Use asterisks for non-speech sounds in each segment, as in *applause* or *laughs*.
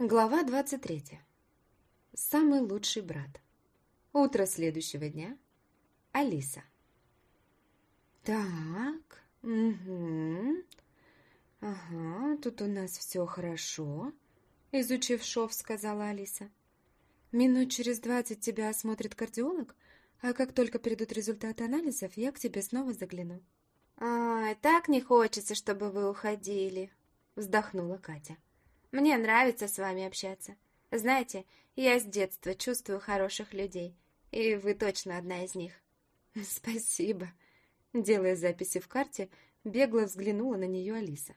Глава 23. Самый лучший брат. Утро следующего дня. Алиса. Так, угу. Ага, тут у нас все хорошо, изучив шов, сказала Алиса. Минут через двадцать тебя осмотрит кардиолог, а как только придут результаты анализов, я к тебе снова загляну. Ай, так не хочется, чтобы вы уходили, вздохнула Катя. Мне нравится с вами общаться. Знаете, я с детства чувствую хороших людей, и вы точно одна из них. *laughs* Спасибо. Делая записи в карте, бегло взглянула на нее Алиса.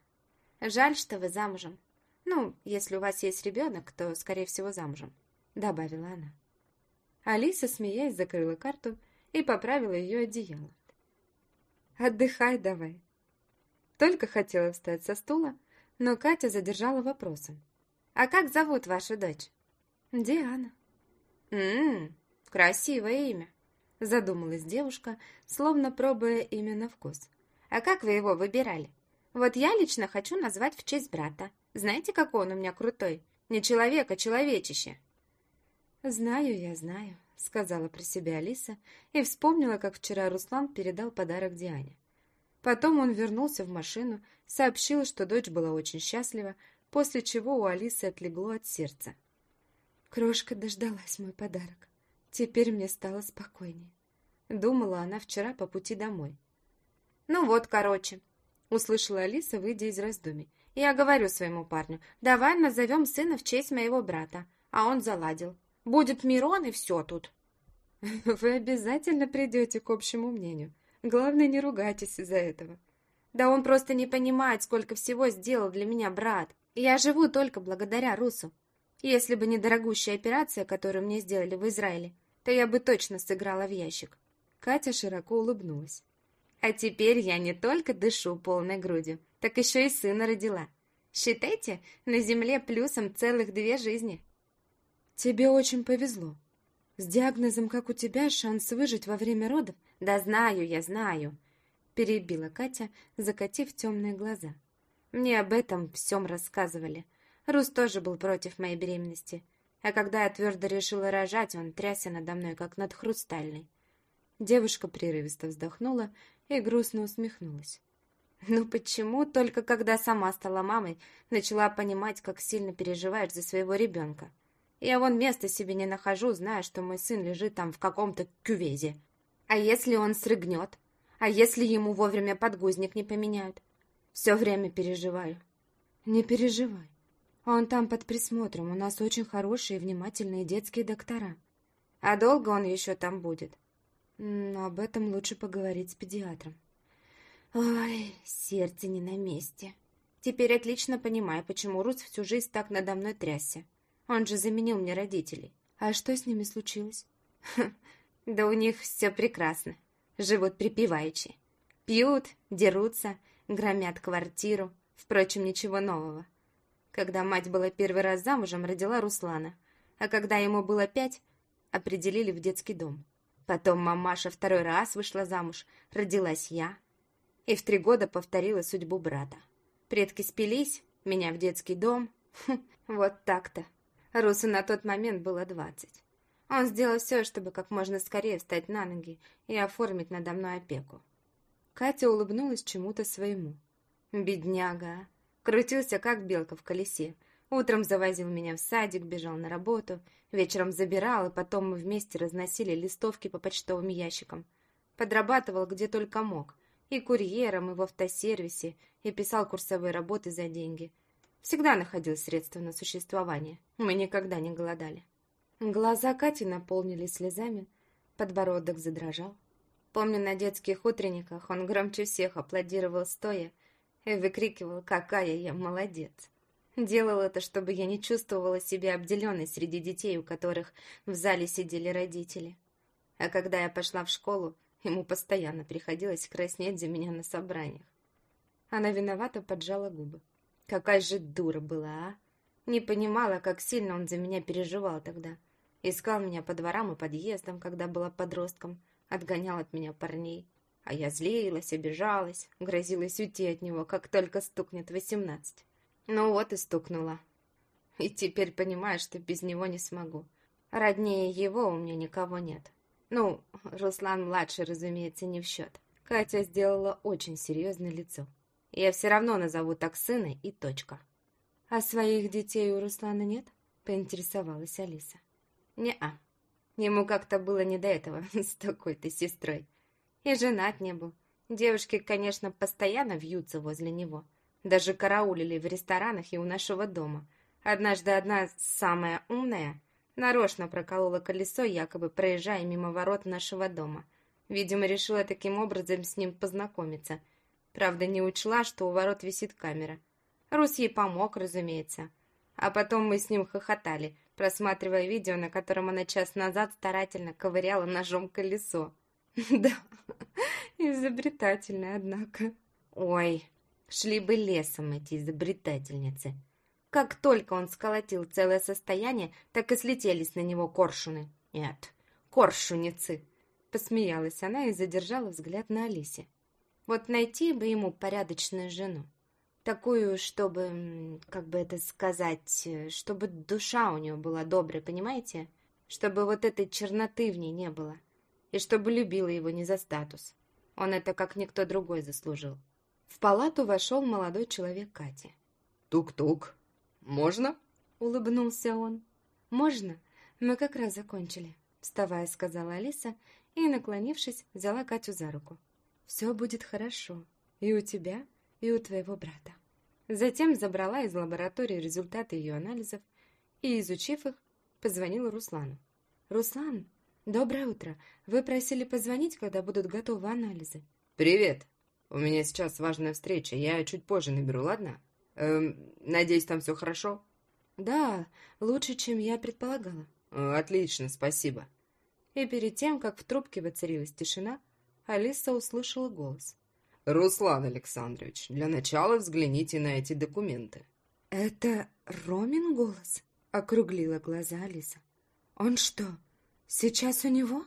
Жаль, что вы замужем. Ну, если у вас есть ребенок, то, скорее всего, замужем, добавила она. Алиса, смеясь, закрыла карту и поправила ее одеяло. Отдыхай давай. Только хотела встать со стула, но Катя задержала вопросом. «А как зовут вашу дочь?» «Диана». «Ммм, красивое имя», — задумалась девушка, словно пробуя имя на вкус. «А как вы его выбирали? Вот я лично хочу назвать в честь брата. Знаете, какой он у меня крутой? Не человек, а человечище». «Знаю я, знаю», — сказала про себя Алиса и вспомнила, как вчера Руслан передал подарок Диане. Потом он вернулся в машину, сообщил, что дочь была очень счастлива, после чего у Алисы отлегло от сердца. Крошка дождалась мой подарок. Теперь мне стало спокойнее. Думала она вчера по пути домой. «Ну вот, короче», — услышала Алиса, выйдя из раздумий. «Я говорю своему парню, давай назовем сына в честь моего брата». А он заладил. «Будет Мирон, и все тут». *laughs* «Вы обязательно придете к общему мнению», Главное, не ругайтесь из-за этого. Да он просто не понимает, сколько всего сделал для меня брат. Я живу только благодаря Русу. Если бы не дорогущая операция, которую мне сделали в Израиле, то я бы точно сыграла в ящик. Катя широко улыбнулась. А теперь я не только дышу полной грудью, так еще и сына родила. Считайте, на земле плюсом целых две жизни. Тебе очень повезло. С диагнозом, как у тебя, шанс выжить во время родов – «Да знаю, я знаю», — перебила Катя, закатив темные глаза. «Мне об этом всем рассказывали. Рус тоже был против моей беременности. А когда я твердо решила рожать, он трясся надо мной, как над хрустальной». Девушка прерывисто вздохнула и грустно усмехнулась. «Ну почему только когда сама стала мамой, начала понимать, как сильно переживаешь за своего ребенка? Я вон места себе не нахожу, зная, что мой сын лежит там в каком-то кювезе. А если он срыгнет? А если ему вовремя подгузник не поменяют? Все время переживаю. Не переживай. Он там под присмотром. У нас очень хорошие и внимательные детские доктора. А долго он еще там будет? Но об этом лучше поговорить с педиатром. Ой, сердце не на месте. Теперь отлично понимаю, почему Рус всю жизнь так надо мной трясся. Он же заменил мне родителей. А что с ними случилось? Да у них все прекрасно. Живут припеваючи. Пьют, дерутся, громят квартиру. Впрочем, ничего нового. Когда мать была первый раз замужем, родила Руслана. А когда ему было пять, определили в детский дом. Потом мамаша второй раз вышла замуж, родилась я. И в три года повторила судьбу брата. Предки спились, меня в детский дом. Хм, вот так-то. Русу на тот момент было двадцать. Он сделал все, чтобы как можно скорее встать на ноги и оформить надо мной опеку. Катя улыбнулась чему-то своему. Бедняга. Крутился, как белка в колесе. Утром завозил меня в садик, бежал на работу, вечером забирал, и потом мы вместе разносили листовки по почтовым ящикам. Подрабатывал где только мог. И курьером, и в автосервисе, и писал курсовые работы за деньги. Всегда находил средства на существование. Мы никогда не голодали. Глаза Кати наполнились слезами, подбородок задрожал. Помню, на детских утренниках он громче всех аплодировал стоя и выкрикивал «Какая я молодец!». Делал это, чтобы я не чувствовала себя обделенной среди детей, у которых в зале сидели родители. А когда я пошла в школу, ему постоянно приходилось краснеть за меня на собраниях. Она виновато поджала губы. Какая же дура была, а! Не понимала, как сильно он за меня переживал тогда. Искал меня по дворам и подъездам, когда была подростком, отгонял от меня парней. А я злилась, обижалась, грозилась уйти от него, как только стукнет восемнадцать. Ну вот и стукнула. И теперь понимаю, что без него не смогу. Роднее его у меня никого нет. Ну, Руслан-младший, разумеется, не в счет. Катя сделала очень серьезное лицо. Я все равно назову так сына и точка. А своих детей у Руслана нет? Поинтересовалась Алиса. Не-а. Ему как-то было не до этого *laughs* с такой-то сестрой. И женат не был. Девушки, конечно, постоянно вьются возле него. Даже караулили в ресторанах и у нашего дома. Однажды одна самая умная нарочно проколола колесо, якобы проезжая мимо ворот нашего дома. Видимо, решила таким образом с ним познакомиться. Правда, не учла, что у ворот висит камера. Рус ей помог, разумеется. А потом мы с ним хохотали, просматривая видео, на котором она час назад старательно ковыряла ножом колесо. *laughs* Да, изобретательная, однако. Ой, шли бы лесом эти изобретательницы. Как только он сколотил целое состояние, так и слетелись на него коршуны. Нет, коршуницы. Посмеялась она и задержала взгляд на Алисе. Вот найти бы ему порядочную жену. Такую, чтобы, как бы это сказать, чтобы душа у нее была добрая, понимаете? Чтобы вот этой черноты в ней не было. И чтобы любила его не за статус. Он это как никто другой заслужил. В палату вошел молодой человек Кати. «Тук-тук», «Можно?» — улыбнулся он. «Можно? Мы как раз закончили», — вставая, сказала Алиса и, наклонившись, взяла Катю за руку. «Все будет хорошо. И у тебя, и у твоего брата». Затем забрала из лаборатории результаты ее анализов и, изучив их, позвонила Руслану. «Руслан, доброе утро. Вы просили позвонить, когда будут готовы анализы». «Привет. У меня сейчас важная встреча. Я чуть позже наберу, ладно?» Эм, надеюсь, там все хорошо? Да, лучше, чем я предполагала. Отлично, спасибо. И перед тем, как в трубке воцарилась тишина, Алиса услышала голос. «Руслан Александрович, для начала взгляните на эти документы». «Это Ромин голос?» — округлила глаза Алиса. «Он что, сейчас у него?»